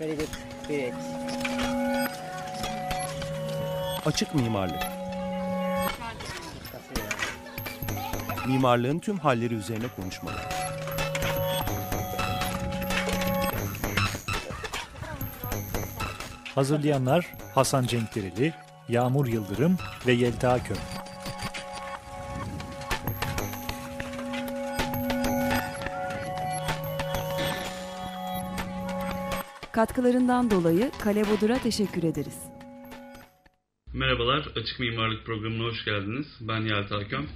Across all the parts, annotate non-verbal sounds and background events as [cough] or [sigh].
Very good PH. Açık mimarlık. Mimarlığın tüm halleri üzerine konuşmalar. Hazırlayanlar Hasan Cenkdereli, Yağmur Yıldırım ve Yelta Köm. Katkılarından dolayı Kale Bodur'a teşekkür ederiz. Merhabalar, Açık Mimarlık Programı'na hoş geldiniz. Ben Yelta Aköm.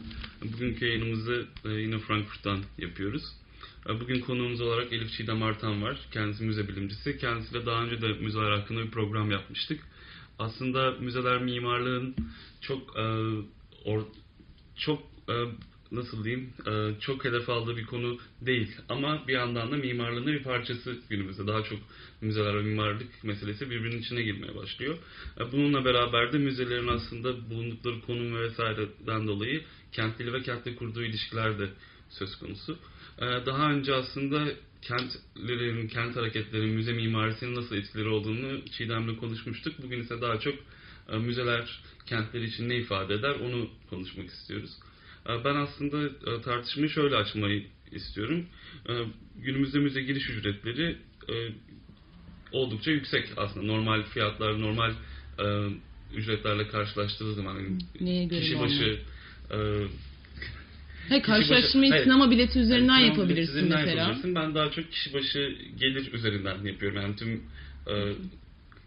Bugünkü yayınımızı e, yine Frankfurt'tan yapıyoruz. E, Bugün konuğumuz olarak Elif Çiğdem Artan var. Kendisi müze bilimcisi. Kendisiyle daha önce de müzeler hakkında bir program yapmıştık. Aslında müzeler mimarlığın çok e, çok nasıl diyeyim e, çok hedef aldığı bir konu değil ama bir yandan da mimarlığın da bir parçası günümüzde daha çok müzeler ve mimarlık meselesi birbirinin içine girmeye başlıyor. E, Bununla beraber de müzelerin aslında bulundukları konum ve vesaireden dolayı kentli ve kentle kurduğu ilişkiler de söz konusu. E, Daha önce aslında kentlerin, kent hareketlerinin, müze mimarisinin nasıl etkileri olduğunu Çiğdem'le konuşmuştuk. Bugün ise daha çok müzeler kentler için ne ifade eder onu konuşmak istiyoruz. E, Ben aslında e, tartışmayı şöyle açmayı istiyorum. E, Günümüzde müze giriş ücretleri e, oldukça yüksek aslında. Normal fiyatlar, normal e, ücretlerle karşılaştırdığı zaman göre kişi başı Hayır, karşılaştırmayı Hayır. sinema bileti üzerinden yani yapabilirsin üzerinden mesela. yapabilirsin. Ben daha çok kişi başı gelir üzerinden yapıyorum. Yani tüm e,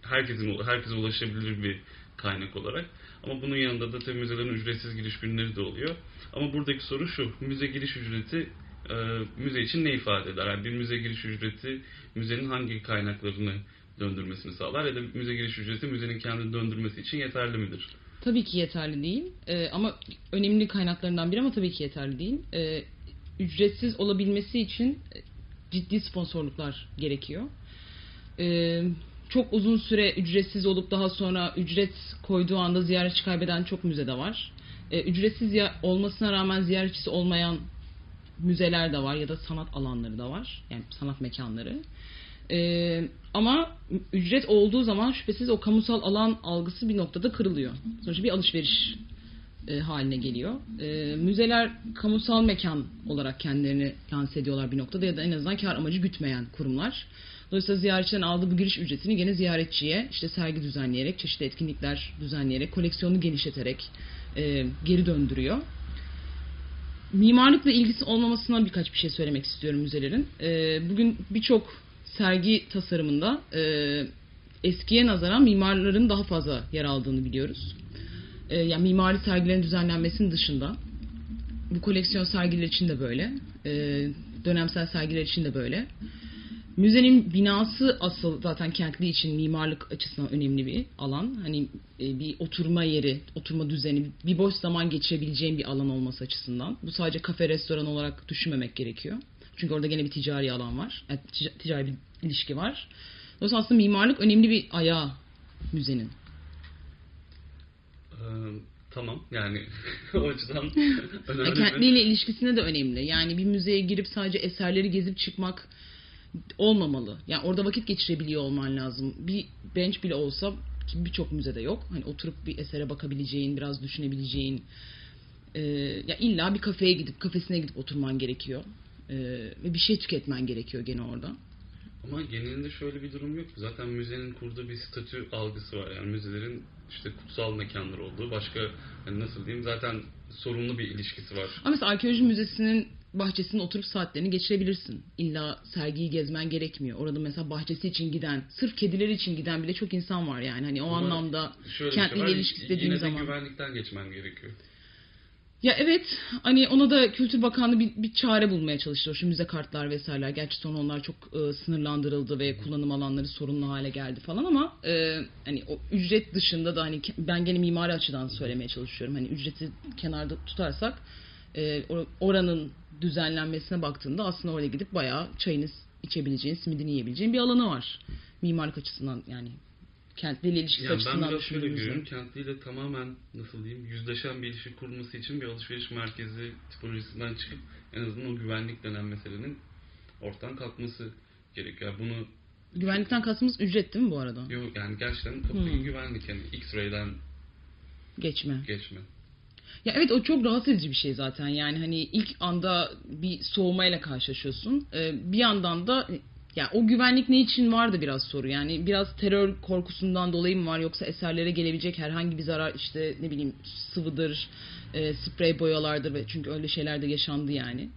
herkesin herkese ulaşabilir bir kaynak olarak. Ama bunun yanında da tabii müzelerin ücretsiz giriş günleri de oluyor. Ama buradaki soru şu. Müze giriş ücreti e, müze için ne ifade eder? Yani bir müze giriş ücreti müzenin hangi kaynaklarını döndürmesini sağlar ya da müze giriş ücreti müzenin kendini döndürmesi için yeterli midir? Tabii ki yeterli değil. Ee, ama önemli kaynaklarından biri ama tabii ki yeterli değil. Ee, ücretsiz olabilmesi için e, ciddi sponsorluklar gerekiyor. Ee, çok uzun süre ücretsiz olup daha sonra ücret koyduğu anda ziyaretçi kaybeden çok müze de var. Ee, ücretsiz olmasına rağmen ziyaretçisi olmayan müzeler de var ya da sanat alanları da var. Yani sanat mekanları. Ee, ama ücret olduğu zaman şüphesiz o kamusal alan algısı bir noktada kırılıyor. Sonuçta bir alışveriş e, haline geliyor. E, müzeler kamusal mekan olarak kendilerini lanse ediyorlar bir noktada ya da en azından kar amacı gütmeyen kurumlar. Dolayısıyla ziyaretçiden aldığı bu giriş ücretini gene ziyaretçiye işte sergi düzenleyerek, çeşitli etkinlikler düzenleyerek, koleksiyonunu genişleterek e, geri döndürüyor. Mimarlıkla ilgisi olmamasına birkaç bir şey söylemek istiyorum müzelerin. E, bugün birçok sergi tasarımında e, eskiye nazaran mimarların daha fazla yer aldığını biliyoruz. E, yani mimari sergilerin düzenlenmesinin dışında bu koleksiyon sergiler için de böyle, e, dönemsel sergiler için de böyle. Müzenin binası asıl zaten kentli için mimarlık açısından önemli bir alan. Hani e, bir oturma yeri, oturma düzeni, bir boş zaman geçirebileceğin bir alan olması açısından. Bu sadece kafe, restoran olarak düşünmemek gerekiyor. Çünkü orada gene bir ticari alan var. Yani tica- ticari bir ilişki var. Dolayısıyla aslında mimarlık önemli bir ayağı müzenin. E, tamam yani [laughs] o açıdan Yani [laughs] önemli kentliyle ilişkisine de önemli. Yani bir müzeye girip sadece eserleri gezip çıkmak olmamalı. Yani orada vakit geçirebiliyor olman lazım. Bir bench bile olsa ki birçok müzede yok. Hani oturup bir esere bakabileceğin, biraz düşünebileceğin e, ya illa bir kafeye gidip kafesine gidip oturman gerekiyor. E, ve bir şey tüketmen gerekiyor gene orada. Ama genelinde şöyle bir durum yok. Zaten müzenin kurduğu bir statü algısı var. Yani müzelerin işte kutsal mekanlar olduğu, başka hani nasıl diyeyim zaten sorunlu bir ilişkisi var. Ama mesela arkeoloji müzesinin bahçesinde oturup saatlerini geçirebilirsin. İlla sergiyi gezmen gerekmiyor. Orada mesela bahçesi için giden, sırf kedileri için giden bile çok insan var yani. Hani o Ama anlamda kentliyle şey yine dediğim de zaman. güvenlikten geçmen gerekiyor. Ya evet hani ona da Kültür Bakanlığı bir, bir çare bulmaya çalışıyor. Şu müze kartlar vesaireler. Gerçi sonra onlar çok e, sınırlandırıldı ve kullanım alanları sorunlu hale geldi falan ama e, hani o ücret dışında da hani ben gene mimari açıdan söylemeye çalışıyorum. Hani ücreti kenarda tutarsak e, or- oranın düzenlenmesine baktığında aslında oraya gidip bayağı çayını içebileceğin, simidini yiyebileceğin bir alanı var. Mimarlık açısından yani kentliyle ilişkisi Yani ben açısından biraz şöyle görüyorum. Kentliyle tamamen nasıl diyeyim yüzleşen bir ilişki kurması için bir alışveriş merkezi tipolojisinden çıkıp en azından o güvenlik denen meselenin ortadan kalkması gerekiyor. Yani bunu Güvenlikten kastımız ücret değil mi bu arada? Yok yani gerçekten kapıyı Hmm. güvenlik yani X-ray'den Geçme. geçme. Ya evet o çok rahatsız edici bir şey zaten. Yani hani ilk anda bir soğumayla karşılaşıyorsun. Ee, bir yandan da ya o güvenlik ne için var da biraz soru. Yani biraz terör korkusundan dolayı mı var yoksa eserlere gelebilecek herhangi bir zarar işte ne bileyim sıvıdır, e, sprey boyalardır ve çünkü öyle şeyler de yaşandı yani.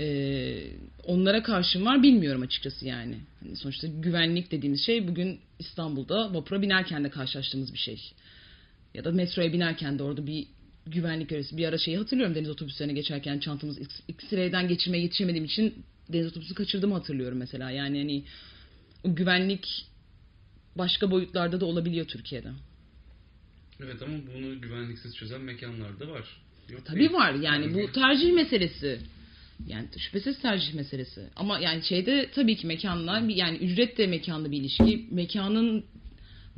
Ee, onlara karşı mı var bilmiyorum açıkçası yani. Hani sonuçta güvenlik dediğimiz şey bugün İstanbul'da vapura binerken de karşılaştığımız bir şey ya da metroya binerken de orada bir güvenlik görevlisi bir ara şeyi hatırlıyorum deniz otobüslerine geçerken çantamız X-ray'den geçirmeye yetişemediğim için deniz otobüsü kaçırdığımı hatırlıyorum mesela. Yani hani güvenlik başka boyutlarda da olabiliyor Türkiye'de. Evet ama bunu güvenliksiz çözen mekanlar da var. Yok Tabii değil. var yani bu tercih meselesi. Yani şüphesiz tercih meselesi. Ama yani şeyde tabii ki mekanla yani ücret de mekanla bir ilişki. Mekanın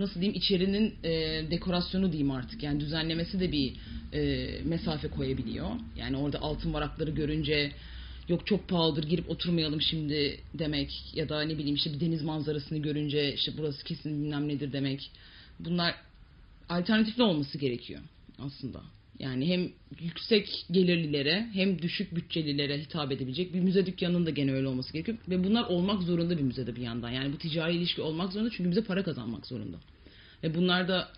nasıl diyeyim içerinin e, dekorasyonu diyeyim artık. Yani düzenlemesi de bir e, mesafe koyabiliyor. Yani orada altın varakları görünce yok çok pahalıdır girip oturmayalım şimdi demek ya da ne bileyim işte bir deniz manzarasını görünce işte burası kesin bilmem nedir demek. Bunlar alternatifli olması gerekiyor aslında. Yani hem yüksek gelirlilere hem düşük bütçelilere hitap edebilecek bir müze dükkanının da gene öyle olması gerekiyor. Ve bunlar olmak zorunda bir müzede bir yandan. Yani bu ticari ilişki olmak zorunda çünkü müze para kazanmak zorunda. Ve bunlar da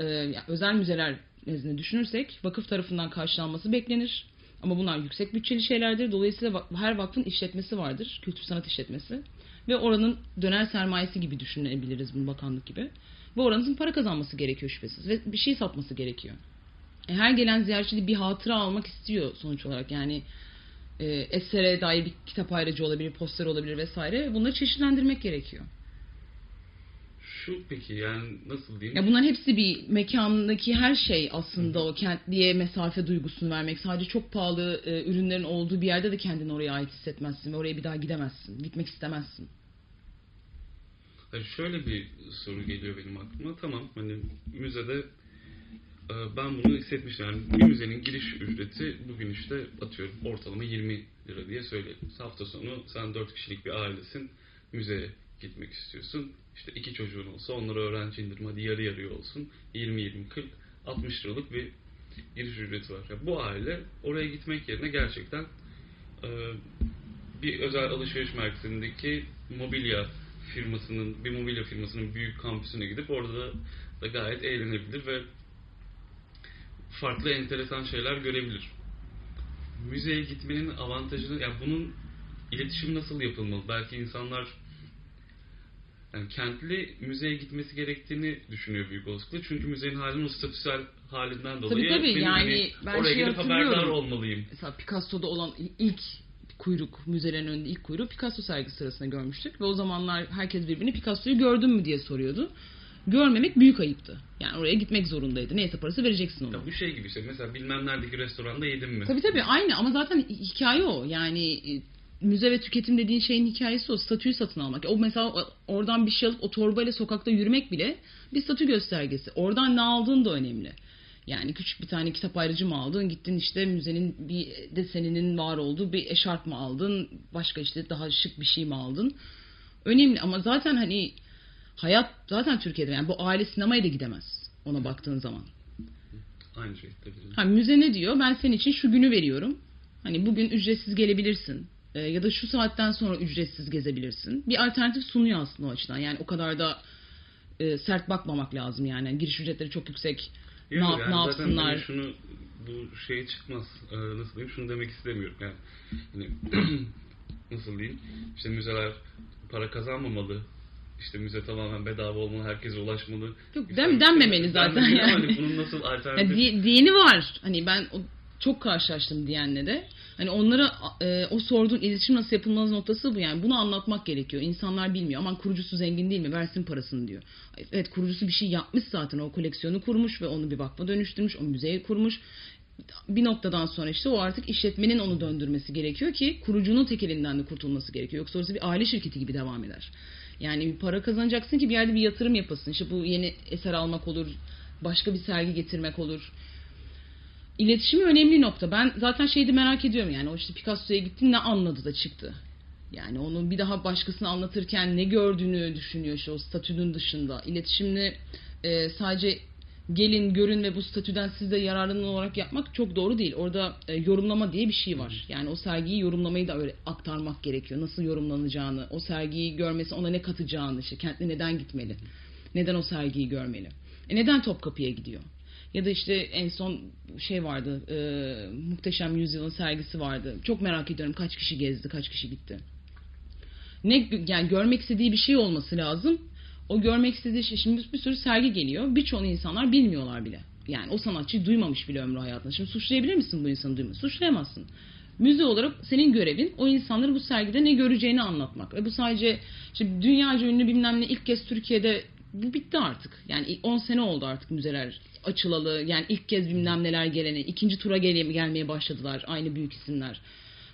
e, özel müzeler nezdinde düşünürsek vakıf tarafından karşılanması beklenir. Ama bunlar yüksek bütçeli şeylerdir. Dolayısıyla her vakfın işletmesi vardır. Kültür sanat işletmesi. Ve oranın döner sermayesi gibi düşünebiliriz bunu bakanlık gibi. Ve oranın para kazanması gerekiyor şüphesiz. Ve bir şey satması gerekiyor. E, her gelen ziyaretçi de bir hatıra almak istiyor sonuç olarak. Yani e, esere dair bir kitap ayrıcı olabilir, poster olabilir vesaire. Bunları çeşitlendirmek gerekiyor. Şu peki yani nasıl diyeyim? Ya bunların hepsi bir mekandaki her şey aslında o kentliye mesafe duygusunu vermek. Sadece çok pahalı e, ürünlerin olduğu bir yerde de kendini oraya ait hissetmezsin ve oraya bir daha gidemezsin. Gitmek istemezsin. Yani şöyle bir soru geliyor benim aklıma. Tamam hani müzede ben bunu hissetmiştim. Yani bir müzenin giriş ücreti bugün işte atıyorum ortalama 20 lira diye söyleyelim. Hafta sonu sen 4 kişilik bir ailesin. Müzeye gitmek istiyorsun. İşte iki çocuğun olsa onlara öğrenci indirme hadi yarı yarıya olsun. 20-20-40 60 liralık bir giriş ücreti var. Yani bu aile oraya gitmek yerine gerçekten e, bir özel alışveriş merkezindeki mobilya firmasının bir mobilya firmasının büyük kampüsüne gidip orada da, da gayet eğlenebilir ve farklı enteresan şeyler görebilir. Müzeye gitmenin avantajını yani bunun iletişim nasıl yapılmalı? Belki insanlar yani kentli müzeye gitmesi gerektiğini düşünüyor büyük olasılıkla. Çünkü müzenin halinin o statüsel halinden dolayı tabii, benim yani hani ben oraya şeyi gidip haberdar olmalıyım. Mesela Picasso'da olan ilk kuyruk, müzelerin önünde ilk kuyruğu Picasso sergisi sırasında görmüştük. Ve o zamanlar herkes birbirini Picasso'yu gördün mü diye soruyordu. Görmemek büyük ayıptı. Yani oraya gitmek zorundaydı. Neyse parası vereceksin ona. Ya bu şey gibi işte mesela bilmem neredeki restoranda yedim mi? Tabii tabii aynı ama zaten hikaye o. Yani e, müze ve tüketim dediğin şeyin hikayesi o. Statüyü satın almak. O mesela oradan bir şey alıp o torbayla sokakta yürümek bile bir statü göstergesi. Oradan ne aldığın da önemli. Yani küçük bir tane kitap ayrıcı mı aldın? Gittin işte müzenin bir deseninin var olduğu bir eşarp mı aldın? Başka işte daha şık bir şey mi aldın? Önemli ama zaten hani hayat zaten Türkiye'de yani bu aile sinemaya da gidemez ona baktığın zaman. Aynı şey tabii. Ha, müze ne diyor? Ben senin için şu günü veriyorum. Hani bugün ücretsiz gelebilirsin. Ee, ya da şu saatten sonra ücretsiz gezebilirsin. Bir alternatif sunuyor aslında o açıdan. Yani o kadar da e, sert bakmamak lazım yani. Yani Giriş ücretleri çok yüksek. Yok, ne, yani ne yapsınlar? hani şunu bu şey çıkmaz. Ee, nasıl diyeyim? Şunu demek istemiyorum. Yani hani [clears throat] nasıl diyeyim? İşte müzeler para kazanmamalı. İşte müze tamamen bedava olmalı, herkese ulaşmalı. Yok, İşte- dem- denmemeli zaten denmemeli ama yani. Hani bunun nasıl Ya alternatif? di- diyeni var. Hani ben o, çok karşılaştım diyenle de. Hani onlara e, o sorduğun iletişim nasıl yapılmaz noktası bu yani. Bunu anlatmak gerekiyor. İnsanlar bilmiyor. Aman kurucusu zengin değil mi? Versin parasını diyor. Evet kurucusu bir şey yapmış zaten. O koleksiyonu kurmuş ve onu bir vakfa dönüştürmüş. O müzeye kurmuş. Bir noktadan sonra işte o artık işletmenin onu döndürmesi gerekiyor ki kurucunun tek elinden de kurtulması gerekiyor. Yoksa orası bir aile şirketi gibi devam eder. Yani bir para kazanacaksın ki bir yerde bir yatırım yapasın. İşte bu yeni eser almak olur, başka bir sergi getirmek olur. İletişimi önemli nokta. Ben zaten şeydi merak ediyorum yani o işte Picasso'ya gitti ne anladı da çıktı. Yani onu bir daha başkasına anlatırken ne gördüğünü düşünüyor işte o statünün dışında. İletişimini e, sadece gelin görün ve bu statüden siz de yararlanın olarak yapmak çok doğru değil. Orada e, yorumlama diye bir şey var. Yani o sergiyi yorumlamayı da öyle aktarmak gerekiyor. Nasıl yorumlanacağını, o sergiyi görmesi ona ne katacağını, işte kentle neden gitmeli, neden o sergiyi görmeli, e, neden Topkapı'ya gidiyor. Ya da işte en son şey vardı, e, Muhteşem Yüzyılın sergisi vardı. Çok merak ediyorum kaç kişi gezdi, kaç kişi gitti. Ne yani görmek istediği bir şey olması lazım. O görmek istediği şey şimdi bir sürü sergi geliyor. Birçoğu insanlar bilmiyorlar bile. Yani o sanatçıyı duymamış bile ömrü hayatında. Şimdi suçlayabilir misin bu insanı duyması? Suçlayamazsın. Müze olarak senin görevin o insanları bu sergide ne göreceğini anlatmak. Ve bu sadece işte dünyaca ünlü bilmem ne ilk kez Türkiye'de bu bitti artık. Yani 10 sene oldu artık müzeler açılalı. Yani ilk kez bilmem neler gelene, ikinci tura gel- gelmeye başladılar aynı büyük isimler.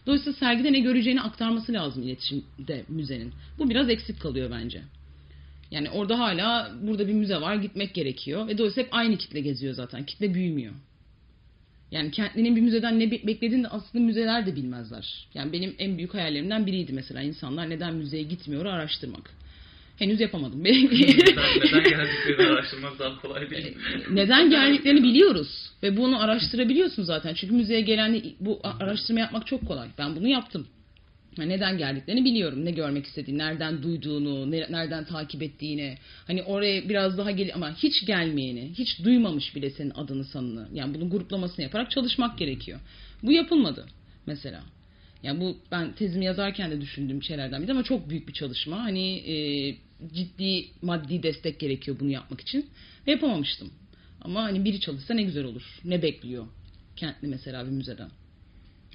Dolayısıyla sergide ne göreceğini aktarması lazım iletişimde müzenin. Bu biraz eksik kalıyor bence. Yani orada hala burada bir müze var gitmek gerekiyor. Ve dolayısıyla hep aynı kitle geziyor zaten. Kitle büyümüyor. Yani kentlinin bir müzeden ne be- beklediğini aslında müzeler de bilmezler. Yani benim en büyük hayallerimden biriydi mesela insanlar neden müzeye gitmiyor araştırmak. Henüz yapamadım. [laughs] neden, neden geldiklerini araştırmak daha kolay değil. neden geldiklerini biliyoruz ve bunu araştırabiliyorsun zaten. Çünkü müzeye gelen bu araştırma yapmak çok kolay. Ben bunu yaptım. Neden geldiklerini biliyorum. Ne görmek istediğini, nereden duyduğunu, ne- nereden takip ettiğini. Hani oraya biraz daha gel ama hiç gelmeyeni, hiç duymamış bile senin adını sanını. Yani bunun gruplamasını yaparak çalışmak gerekiyor. Bu yapılmadı mesela. Yani bu ben tezimi yazarken de düşündüğüm şeylerden biri ama çok büyük bir çalışma. Hani e, ciddi maddi destek gerekiyor bunu yapmak için. Yapamamıştım. Ama hani biri çalışsa ne güzel olur. Ne bekliyor kentli mesela bir müzeden.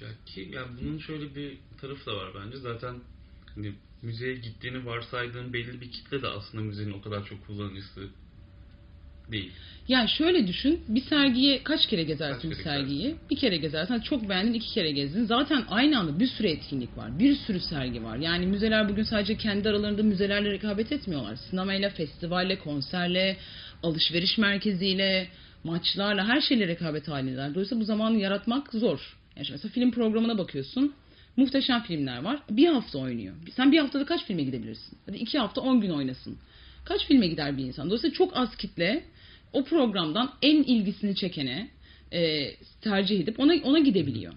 Ya ki ya bunun şöyle bir tarafı da var bence. Zaten hani müzeye gittiğini varsaydığın belli bir kitle de aslında müzenin o kadar çok kullanıcısı değil. Yani şöyle düşün, bir sergiye kaç kere gezersin Kaç bir kere sergiyi? Bir kere gezersen çok beğendin, iki kere gezdin. Zaten aynı anda bir sürü etkinlik var, bir sürü sergi var. Yani müzeler bugün sadece kendi aralarında müzelerle rekabet etmiyorlar. Sinemayla, festivalle, konserle, alışveriş merkeziyle, maçlarla, her şeyle rekabet halindeler. Dolayısıyla bu zamanı yaratmak zor. Yani mesela film programına bakıyorsun. Muhteşem filmler var. Bir hafta oynuyor. Sen bir haftada kaç filme gidebilirsin? Hadi iki hafta on gün oynasın. Kaç filme gider bir insan? Dolayısıyla çok az kitle o programdan en ilgisini çekene e, tercih edip ona ona gidebiliyor.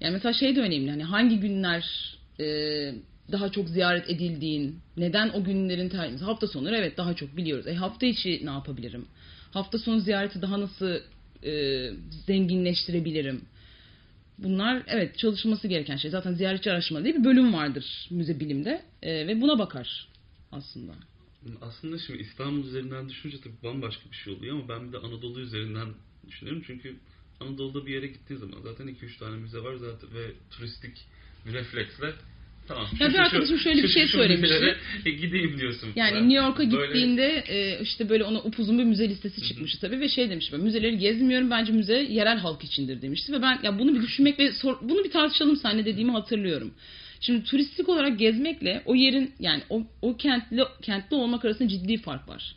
Yani mesela şey de önemli. Hani hangi günler e, daha çok ziyaret edildiğin, neden o günlerin tercih hafta sonları evet daha çok biliyoruz. E hafta içi ne yapabilirim? Hafta sonu ziyareti daha nasıl e, zenginleştirebilirim? Bunlar evet çalışılması gereken şey. Zaten ziyaretçi araştırma diye bir bölüm vardır müze bilimde E, ve buna bakar aslında. Aslında şimdi İstanbul üzerinden düşününce tabii bambaşka bir şey oluyor ama ben bir de Anadolu üzerinden düşünüyorum. Çünkü Anadolu'da bir yere gittiğin zaman zaten 2-3 tane müze var zaten ve turistik bir refleksle tamam. Ya bir arkadaşım şöyle bir şey söylemişti. e, gideyim diyorsun. Yani falan. New York'a Böyle- gittiğinde e, işte böyle ona upuzun bir müze listesi çıkmıştı tabii ve şey demiş ben müzeleri gezmiyorum bence müze yerel halk içindir demişti ve ben ya bunu bir düşünmek ve sor- bunu bir tartışalım seninle dediğimi hatırlıyorum. Şimdi turistik olarak gezmekle o yerin yani o, o kentli kentli olmak arasında ciddi fark var.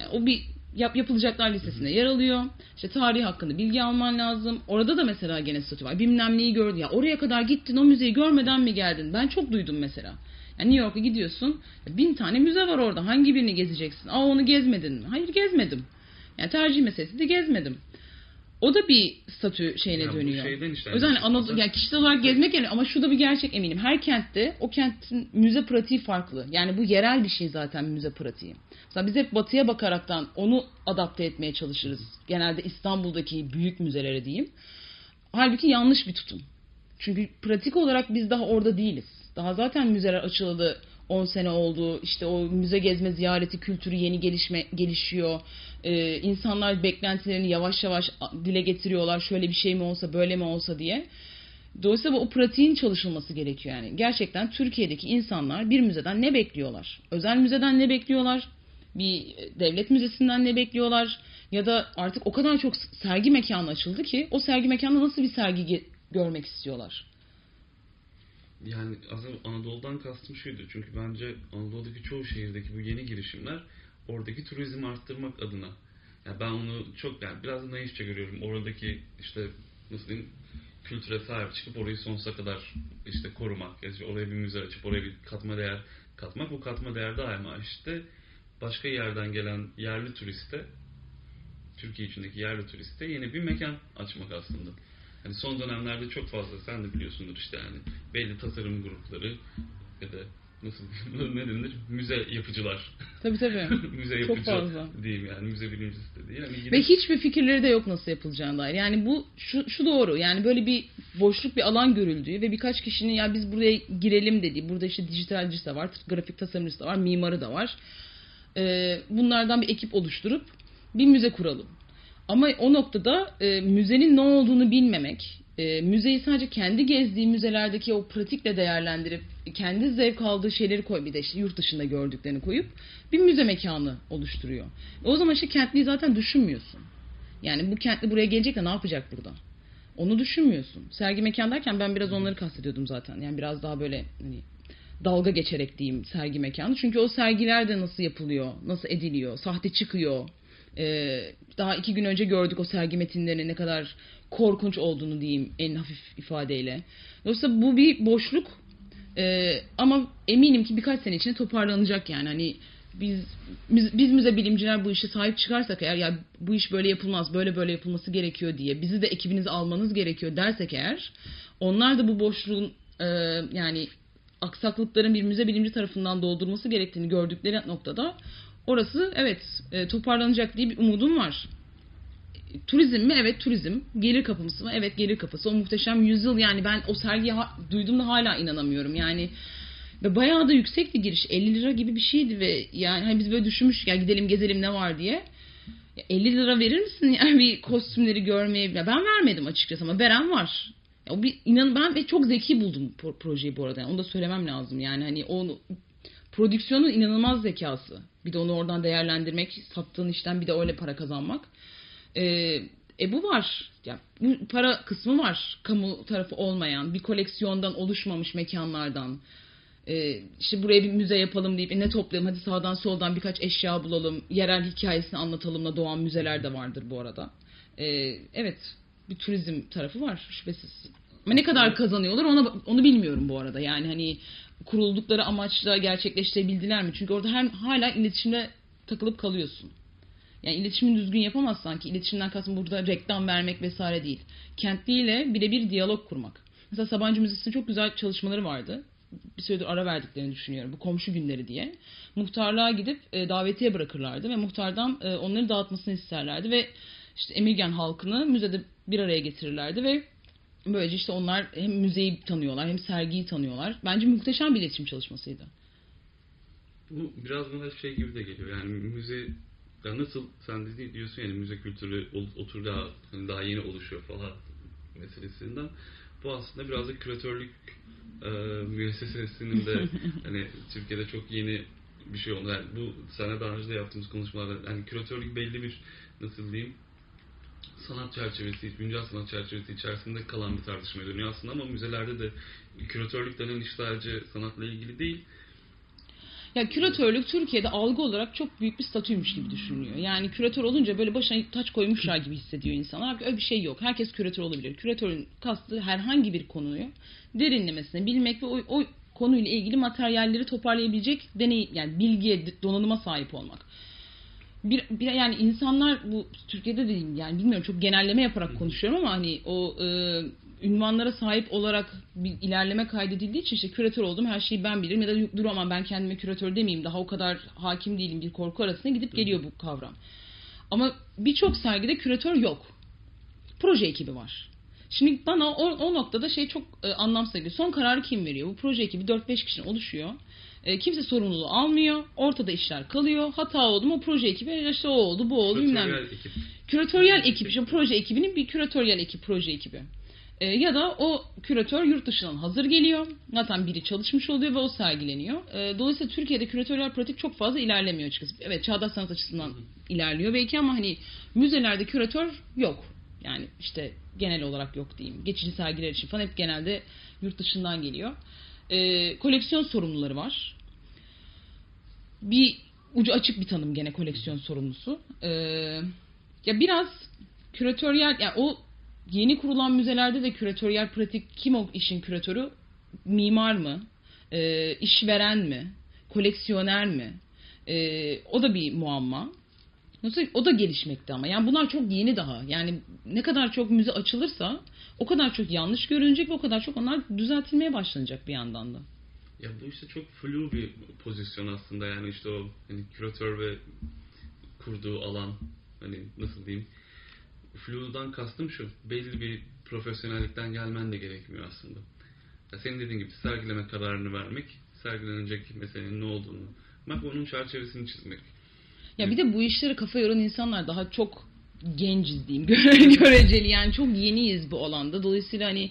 Yani o bir yap, yapılacaklar listesinde yer alıyor. İşte tarih hakkında bilgi alman lazım. Orada da mesela gene statü var. Bilmem neyi gördün. Ya oraya kadar gittin o müzeyi görmeden mi geldin? Ben çok duydum mesela. Yani New York'a gidiyorsun. Bin tane müze var orada. Hangi birini gezeceksin? Aa onu gezmedin mi? Hayır gezmedim. Yani tercih meselesi de gezmedim. O da bir statü şeyine Ya bu dönüyor. şeyden işte o yüzden yani Anadolu, aslında- yani kişisel olarak gezmek yani ama şurada bir gerçek eminim. Her kentte o kentin müze pratiği farklı. Yani bu yerel bir şey zaten müze pratiği. Mesela biz hep batıya bakaraktan onu adapte etmeye çalışırız. Genelde İstanbul'daki büyük müzelere diyeyim. Halbuki yanlış bir tutum. Çünkü pratik olarak biz daha orada değiliz. Daha zaten müzeler açılalı 10 sene oldu. İşte o müze gezme ziyareti kültürü yeni gelişme gelişiyor. Ee, insanlar beklentilerini yavaş yavaş dile getiriyorlar. Şöyle bir şey mi olsa, böyle mi olsa diye. Dolayısıyla o pratiğin çalışılması gerekiyor yani. Gerçekten Türkiye'deki insanlar bir müzeden ne bekliyorlar? Özel müzeden ne bekliyorlar? Bir devlet müzesinden ne bekliyorlar? Ya da artık o kadar çok sergi mekanı açıldı ki o sergi mekanında nasıl bir sergi görmek istiyorlar? Yani aslında Anadolu'dan kastım şuydu. Çünkü bence Anadolu'daki çoğu şehirdeki bu yeni girişimler oradaki turizmi arttırmak adına. Yani ben onu çok yani biraz naifçe görüyorum. Oradaki işte nasıl diyeyim kültüre sahip çıkıp orayı sonsuza kadar işte korumak, yani oraya bir müze açıp oraya bir katma değer katmak. Bu katma değer daima işte başka yerden gelen yerli turiste Türkiye içindeki yerli turiste yeni bir mekan açmak aslında. Yani son dönemlerde çok fazla sen de biliyorsundur işte yani belli tasarım grupları ya da nasıl [laughs] ne denir müze yapıcılar Tabii tabii. [laughs] müze Çok yapıcı fazla. diyeyim yani müze bilimcisi de değil. Yani gidip- Ve hiçbir fikirleri de yok nasıl yapılacağına dair. Yani bu şu, şu doğru. Yani böyle bir boşluk bir alan görüldüğü ve birkaç kişinin ya biz buraya girelim dediği. Burada işte dijitalcisi de var, grafik tasarımcısı da var, mimarı da var. Ee, bunlardan bir ekip oluşturup bir müze kuralım. Ama o noktada e, müzenin ne olduğunu bilmemek, e, müzeyi sadece kendi gezdiği müzelerdeki o pratikle değerlendirip kendi zevk aldığı şeyleri koy bir de işte yurt dışında gördüklerini koyup bir müze mekanı oluşturuyor. O zaman işte kentliyi zaten düşünmüyorsun. Yani bu kentli buraya gelecek de ne yapacak burada? Onu düşünmüyorsun. Sergi mekan derken ben biraz onları kastediyordum zaten. Yani biraz daha böyle hani dalga geçerek diyeyim sergi mekanı. Çünkü o sergiler de nasıl yapılıyor, nasıl ediliyor, sahte çıkıyor. Ee, daha iki gün önce gördük o sergi metinlerinin ne kadar korkunç olduğunu diyeyim en hafif ifadeyle. Dolayısıyla bu bir boşluk Ee, ama eminim ki birkaç sene içinde toparlanacak yani. Hani biz biz, biz müze bilimciler bu işe sahip çıkarsak eğer ya bu iş böyle yapılmaz, böyle böyle yapılması gerekiyor diye bizi de ekibinize almanız gerekiyor dersek eğer onlar da bu boşluğun e, yani aksaklıkların bir müze bilimci tarafından doldurması gerektiğini gördükleri noktada orası evet e, toparlanacak diye bir umudum var. Turizm mi? Evet turizm. Gelir kapısı mı? Evet gelir kapısı. O muhteşem yüzyıl yani ben o sergiye ha- duyduğumda hala inanamıyorum. Yani ve bayağı da yüksekti giriş. 50 lira gibi bir şeydi ve yani hani biz böyle düşünmüştük ya gidelim gezelim ne var diye. Ya 50 lira verir misin [laughs] yani bir kostümleri görmeye? Ya ben vermedim açıkçası ama veren var. Ya bir inan ben ve çok zeki buldum pro- projeyi bu arada. Yani onu da söylemem lazım. Yani hani onu prodüksiyonun inanılmaz zekası. Bir de onu oradan değerlendirmek, sattığın işten bir de öyle para kazanmak. Ee, e bu var. Ya, bu para kısmı var. Kamu tarafı olmayan, bir koleksiyondan oluşmamış mekanlardan. Ee, işte buraya bir müze yapalım deyip e, ne toplayalım hadi sağdan soldan birkaç eşya bulalım. Yerel hikayesini anlatalımla doğan müzeler de vardır bu arada. Ee, evet bir turizm tarafı var şüphesiz. Ama ne kadar kazanıyorlar onu, onu bilmiyorum bu arada. Yani hani kuruldukları amaçla gerçekleştirebildiler mi? Çünkü orada her, hala iletişimde takılıp kalıyorsun. Yani iletişimi düzgün yapamazsan ki iletişimden kastım burada reklam vermek vesaire değil. Kentliyle birebir diyalog kurmak. Mesela Sabancı Müzesi'nin çok güzel çalışmaları vardı. Bir süredir ara verdiklerini düşünüyorum. Bu komşu günleri diye. Muhtarlığa gidip e, davetiye bırakırlardı ve muhtardan e, onları dağıtmasını isterlerdi ve işte Emirgen halkını müzede bir araya getirirlerdi ve böylece işte onlar hem müzeyi tanıyorlar hem sergiyi tanıyorlar. Bence muhteşem bir iletişim çalışmasıydı. Bu biraz bana şey gibi de geliyor. Yani müze ya nasıl sen de diyorsun yani müze kültürü otur daha hani daha yeni oluşuyor falan meselesinden. Bu aslında biraz da küratörlük e, müessesesinin de [laughs] hani Türkiye'de çok yeni bir şey oldu. Yani bu sana daha önce de yaptığımız konuşmalarda yani küratörlük belli bir nasıl diyeyim sanat çerçevesi, güncel sanat çerçevesi içerisinde kalan bir tartışmaya dönüyor aslında ama müzelerde de küratörlük denen iş sadece sanatla ilgili değil. Ya küratörlük Türkiye'de algı olarak çok büyük bir statüymüş gibi düşünülüyor. Yani küratör olunca böyle başına taç koymuşlar gibi hissediyor insanlar. Öyle bir şey yok. Herkes küratör olabilir. Küratörün kastı herhangi bir konuyu derinlemesine bilmek ve o, o konuyla ilgili materyalleri toparlayabilecek deney yani bilgiye, donanıma sahip olmak. Bir, bir yani insanlar bu Türkiye'de de yani bilmiyorum çok genelleme yaparak konuşuyorum ama hani o e, ünvanlara sahip olarak bir ilerleme kaydedildiği için işte küratör oldum her şeyi ben bilirim ya da dur ama ben kendime küratör demeyeyim daha o kadar hakim değilim bir korku arasında gidip geliyor bu kavram. Ama birçok sergide küratör yok. Proje ekibi var. Şimdi bana o, o noktada şey çok e, anlamsız geliyor. Son kararı kim veriyor? Bu proje ekibi 4-5 kişinin oluşuyor. E, kimse sorumluluğu almıyor. Ortada işler kalıyor. Hata oldu mu o proje ekibi "E, işte o oldu bu oldu bilmem. ekip. Küratöryel ekip, işte proje ekibinin bir küratöryel ekip, proje ekibi. Ee, ya da o küratör yurt dışından hazır geliyor. Zaten biri çalışmış oluyor ve o sergileniyor. Ee, dolayısıyla Türkiye'de küratöryel pratik çok fazla ilerlemiyor açıkçası. Evet çağdaş sanat açısından ilerliyor belki ama hani müzelerde küratör yok. Yani işte genel olarak yok diyeyim. Geçici sergiler için falan hep genelde yurt dışından geliyor. Ee, koleksiyon sorumluları var. Bir ucu açık bir tanım gene koleksiyon sorumlusu. Ee, ya biraz küratöryel yani o yeni kurulan müzelerde de küratöryel pratik kim o işin küratörü? Mimar mı? E, işveren mi? Koleksiyoner mi? E, o da bir muamma. Nasıl o da gelişmekte ama. Yani bunlar çok yeni daha. Yani ne kadar çok müze açılırsa o kadar çok yanlış görünecek ve o kadar çok onlar düzeltilmeye başlanacak bir yandan da. Ya bu işte çok flu bir pozisyon aslında yani işte o hani küratör ve kurduğu alan hani nasıl diyeyim flu'dan kastım şu belli bir profesyonellikten gelmen de gerekmiyor aslında. Ya senin dediğin gibi sergileme kararını vermek, sergilenecek meselenin ne olduğunu bak onun çerçevesini çizmek. Ya bir de bu işlere kafa yoran insanlar daha çok genciz diyeyim [laughs] göre- göreceli yani çok yeniyiz bu alanda. Dolayısıyla hani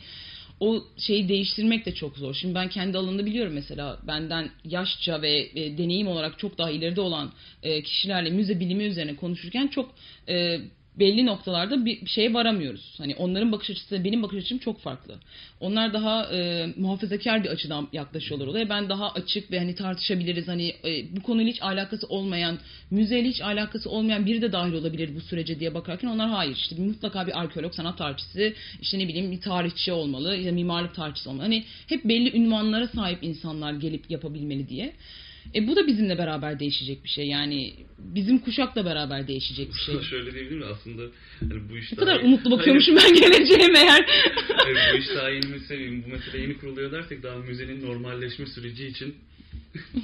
o şeyi değiştirmek de çok zor. Şimdi ben kendi alanımda biliyorum mesela benden yaşça ve e, deneyim olarak çok daha ileride olan e, kişilerle müze bilimi üzerine konuşurken çok e, belli noktalarda bir şeye varamıyoruz. Hani onların bakış açısı benim bakış açım çok farklı. Onlar daha e, muhafazakar bir açıdan yaklaşıyorlar olaya. Ben daha açık ve hani tartışabiliriz. Hani e, bu konuyla hiç alakası olmayan, müzeyle hiç alakası olmayan biri de dahil olabilir bu sürece diye bakarken onlar hayır. İşte mutlaka bir arkeolog, sanat tarihçisi, işte ne bileyim bir tarihçi olmalı, ya mimarlık tarihçisi olmalı. Hani hep belli ünvanlara sahip insanlar gelip yapabilmeli diye. E bu da bizimle beraber değişecek bir şey. Yani bizim kuşakla beraber değişecek bir şey. [laughs] Şöyle diyebilir mi aslında hani bu iş Ne daha- kadar umutlu bakıyormuşum ben geleceğime eğer. [laughs] Hayır, bu iş daha yeni mesele, bu mesele yeni kuruluyor dersek daha müzenin normalleşme süreci için [laughs]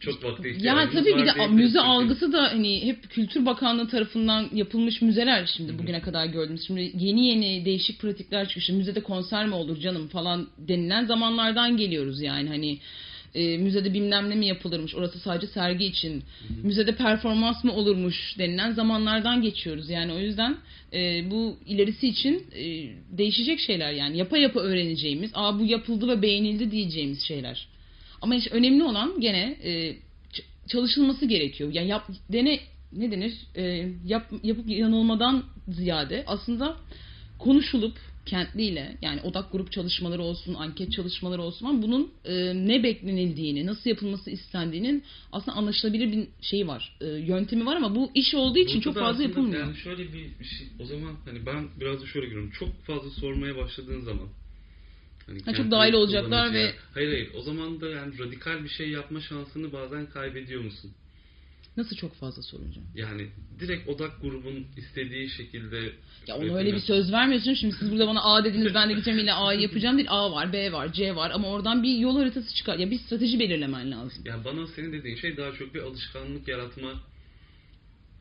çok vakti Ya ihtiyacımız tabii bir var de diyebiliriz müze çünkü. algısı da hani hep Kültür Bakanlığı tarafından yapılmış müzeler şimdi bugüne kadar gördüğümüz. Şimdi yeni yeni değişik pratikler çıkıyor. İşte müzede konser mi olur canım falan denilen zamanlardan geliyoruz yani hani e, müzede bilmem ne mi yapılırmış orası sadece sergi için. Müzede performans mı olurmuş denilen zamanlardan geçiyoruz. Yani o yüzden e, bu ilerisi için e, değişecek şeyler yani. Yapa yapa öğreneceğimiz aa bu yapıldı ve beğenildi diyeceğimiz şeyler. Ama işte önemli olan gene e, çalışılması gerekiyor. Yani yap, dene ne denir? E, yap, yapıp yanılmadan ziyade aslında konuşulup kentliyle yani odak grup çalışmaları olsun, anket çalışmaları olsun ama bunun e, ne beklenildiğini, nasıl yapılması istendiğinin aslında anlaşılabilir bir şeyi var. E, yöntemi var ama bu iş olduğu için Burada çok fazla yapılmıyor. Yani şöyle bir şey, o zaman hani ben biraz da şöyle görüyorum. Çok fazla sormaya başladığın zaman hani çok kendi dahil olacaklar ve- Hayır hayır o zaman da yani radikal bir şey yapma şansını bazen kaybediyor musun? Nasıl çok fazla sorunca? Yani direkt odak grubun istediği şekilde Ya ona öyle bir söz vermiyorsun. Şimdi siz burada bana A dediniz ben de gideceğim ile A'yı yapacağım değil. A var, B var, C var ama oradan bir yol haritası çıkar. Ya bir strateji belirlemen lazım. Ya bana senin dediğin şey daha çok bir alışkanlık yaratma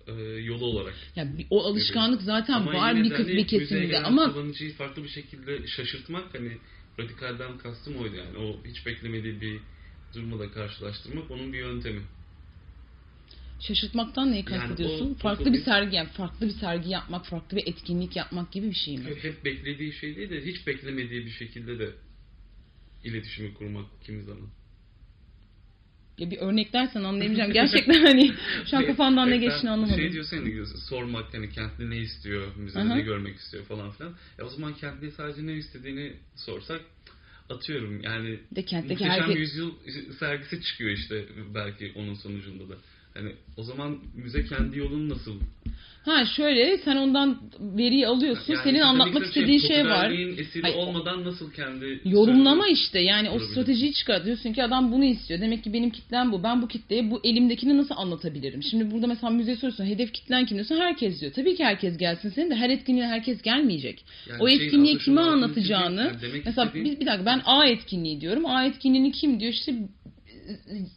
e, yolu olarak. Ya o alışkanlık zaten Ama var yine bir, kız, hani bir kesimde ama kullanıcıyı farklı bir şekilde şaşırtmak hani radikalden kastım oydu yani. O hiç beklemediği bir durumla karşılaştırmak onun bir yöntemi. Şaşırtmaktan neyi Yani kastediyorsun? o- farklı o- bir sergi yani farklı bir sergi yapmak, farklı bir etkinlik yapmak gibi bir şey mi? Hep beklediği şey değil de hiç beklemediği bir şekilde de iletişimi kurmak kimi zaman. Ya bir örnek dersen anlayamayacağım. Gerçekten hani şu an kafamdan ne geçtiğini anlamadım. Şey diyorsun hani sormak hani kentli ne istiyor, müzede Aha. ne görmek istiyor falan filan. E o zaman kentli sadece ne istediğini sorsak atıyorum yani de kentteki muhteşem herkes yüzyıl sergisi çıkıyor işte belki onun sonucunda da. Hani o zaman müze kendi yolunu nasıl Ha şöyle sen ondan veriyi alıyorsun. Yani senin anlatmak istediğin istediğim şey var. esiri Hayır, olmadan nasıl kendi Yorumlama işte yani o stratejiyi çıkar. Diyorsun ki adam bunu istiyor. Demek ki benim kitlem bu. Ben bu kitleye bu elimdekini nasıl anlatabilirim? Şimdi burada mesela müze soruyorsun. Hedef kitlen kim diyorsun? Herkes diyor. Tabii ki herkes gelsin. Senin de her etkinliğe herkes gelmeyecek. Yani o şeyin etkinliği kime anlatacağını yani mesela istediğim- biz bir dakika ben A etkinliği diyorum. A etkinliğini kim diyor? İşte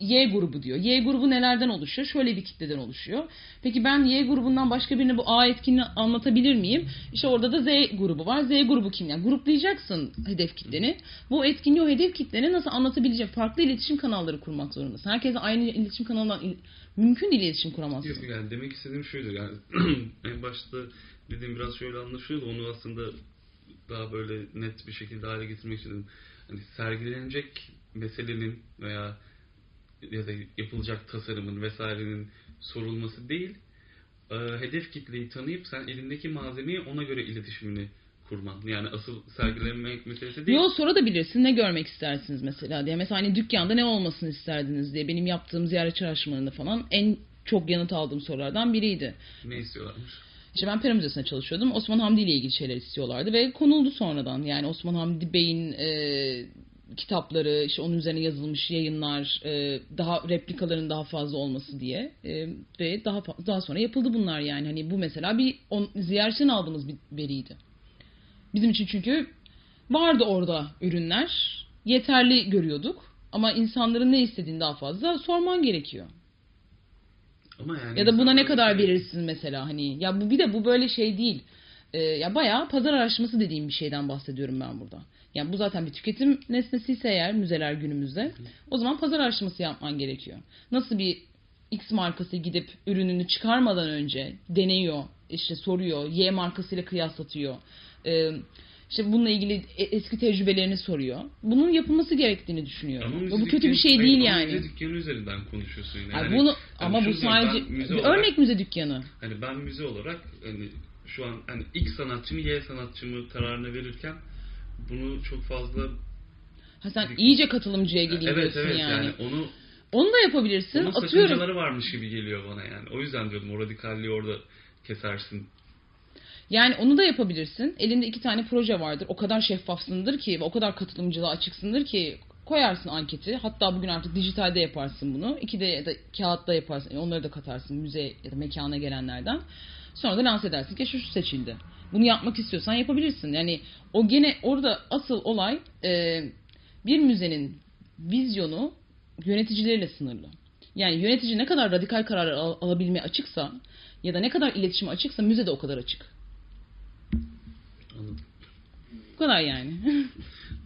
Y grubu diyor. Y grubu nelerden oluşuyor? Şöyle bir kitleden oluşuyor. Peki ben Y grubundan başka birine bu A etkinliğini anlatabilir miyim? İşte orada da Z grubu var. Z grubu kim? Yani gruplayacaksın hedef kitleni. Bu etkinliği o hedef kitlene nasıl anlatabilecek? Farklı iletişim kanalları kurmak zorundasın. Herkese aynı iletişim kanalından mümkün değil iletişim kuramazsın. Yok yani demek istediğim şuydu yani [clears throat] en başta dediğim biraz şöyle anlaşılıyordu onu aslında daha böyle net bir şekilde hale getirmek istedim. Hani sergilenecek meselenin veya ya da yapılacak tasarımın vesairenin sorulması değil e, hedef kitleyi tanıyıp sen elindeki malzemeyi ona göre iletişimini kurman. Yani asıl sergilenmek meselesi değil. Yol sorabilirsin. Ne görmek istersiniz mesela diye. Mesela hani dükkanda ne olmasını isterdiniz diye. Benim yaptığım ziyaretçi araştırmalarında falan en çok yanıt aldığım sorulardan biriydi. Ne istiyorlarmış? İşte ben Pera Müzesi'nde çalışıyordum. Osman Hamdi ile ilgili şeyler istiyorlardı ve konuldu sonradan. Yani Osman Hamdi Bey'in e, kitapları, işte onun üzerine yazılmış yayınlar, e, daha replikaların daha fazla olması diye e, ve daha daha sonra yapıldı bunlar yani. Hani bu mesela bir on, ziyaretten aldığımız bir veriydi. Bizim için çünkü vardı orada ürünler. Yeterli görüyorduk. Ama insanların ne istediğini daha fazla sorman gerekiyor. Ama yani Ya da buna ne kadar şey- verirsin mesela hani. Ya bu bir de bu böyle şey değil. Ee, ya bayağı pazar araştırması dediğim bir şeyden bahsediyorum ben burada. Yani bu zaten bir tüketim nesnesiyse eğer müzeler günümüzde o zaman pazar araştırması yapman gerekiyor. Nasıl bir X markası gidip ürününü çıkarmadan önce deniyor, işte soruyor, Y markasıyla kıyaslatıyor. Ee, işte bununla ilgili e- eski tecrübelerini soruyor. Bunun yapılması gerektiğini düşünüyorum. Ama bu kötü bir şey Hayır, değil yani. Müze dükkanı üzerinden konuşuyorsun yine. Ay Yani bunu hani ama bu sadece müze olarak- örnek müze dükkanı. Hani ben müze olarak hani şu an hani X sanatçı mı Y sanatçı mı kararını verirken bunu çok fazla Ha sen iyice katılımcıya geleyim evet evet yani. yani, onu Onu da yapabilirsin. onun Atıyorum. varmış gibi geliyor bana yani. O yüzden diyordum o radikalliği orada kesersin. Yani onu da yapabilirsin. Elinde iki tane proje vardır. O kadar şeffafsındır ki ve o kadar katılımcılığa açıksındır ki koyarsın anketi. Hatta bugün artık dijitalde yaparsın bunu. İki de ya da kağıtta yaparsın. Onları da katarsın müze ya da mekana gelenlerden. Sonra da lanse edersin ki şu şu seçildi. Bunu yapmak istiyorsan yapabilirsin. Yani o gene orada asıl olay e, bir müzenin vizyonu yöneticileriyle sınırlı. Yani yönetici ne kadar radikal kararlar al- alabilmeye açıksa ya da ne kadar iletişime açıksa müze de o kadar açık. Anladım. Bu kadar yani. [laughs]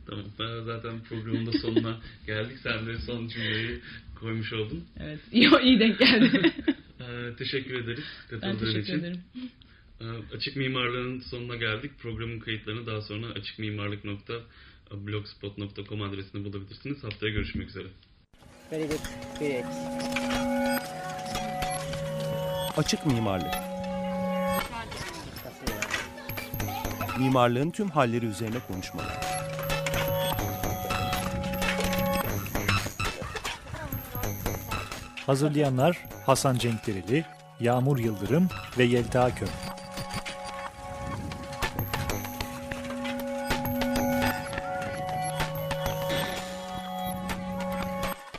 Tamam ben zaten programın da sonuna [laughs] geldik. Sen de son cümleyi koymuş oldun. evet. [laughs] İyi, iyi denk geldi. Ee, teşekkür ederiz ben teşekkür için. ederim. Ee, Açık Mimarlığın sonuna geldik. Programın kayıtlarını daha sonra açıkmimarlık.blogspot.com adresinde bulabilirsiniz. Haftaya görüşmek üzere. Very good. Great. Açık mimarlık. Mimarlığın tüm halleri üzerine konuşmalar. Hazırlayanlar Hasan Cenkdereli, Yağmur Yıldırım ve Yelta Köm.